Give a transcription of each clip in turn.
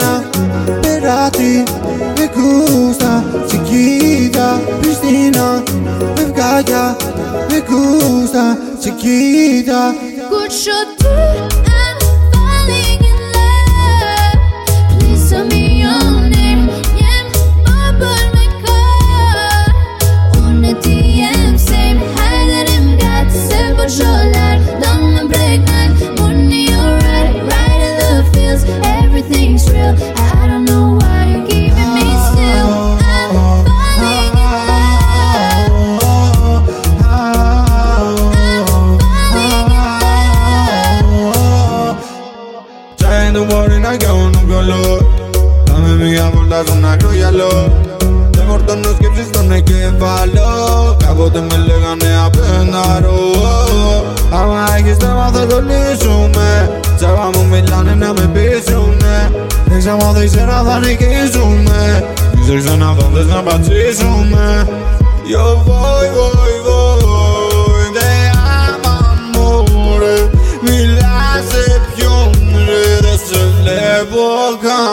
Tirana Era ti me gusta Chiquita Pristina Me vgaya gusta Chiquita Kur që ty una και έχουν βιολό με μία βόλτα στον άκρο γυαλό Δεν φορτώνω σκέψεις στον εγκεφαλό Κάποτε με λέγανε απένταρο Άμα έχεις θέμα θα το λύσουμε Σε μου μιλάνε να με πείσουνε Δεν ξέρω δεν ξέρω θα νικήσουμε Μην σε ξαναδώ θες να πατήσουμε Yo voy, voy, voy بوکان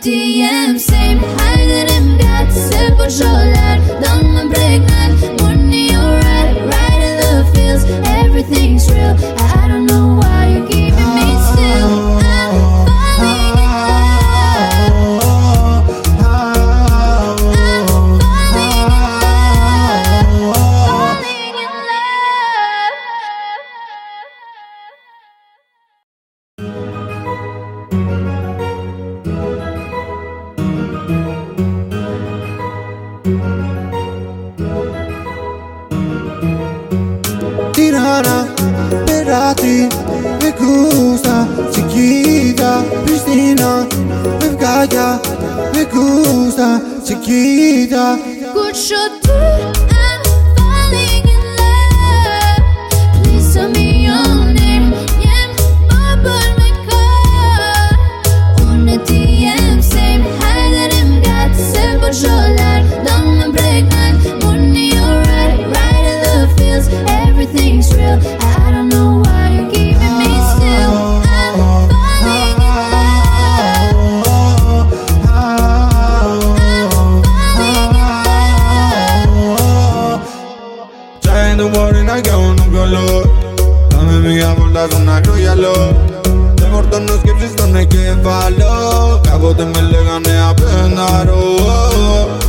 DM same Her derim gelse bu şoler Dalma pregnant Morning you're right Right in the fields Everything's real Berati, me gusta Chiquita, Pristina, Evgaya Me gusta, chiquita Kur që una και έχουν βιολό Τα με μία βόλτα στον να γυαλό Δεν φορτώνω σκέψεις στον εγκεφαλό Κάποτε με λέγανε απένταρο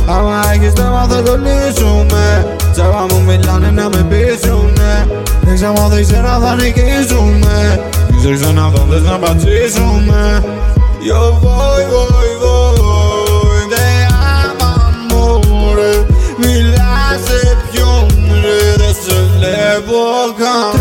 Άμα έχεις θέμα θα το λύσουμε Τσάβα μου μιλάνε να με πείσουνε Δεν ξέρω αν δεν ξέρω θα νικήσουμε Δεν ξέρω ξανά θα δες να πατσίσουμε Yo voy, voy, voy بوکم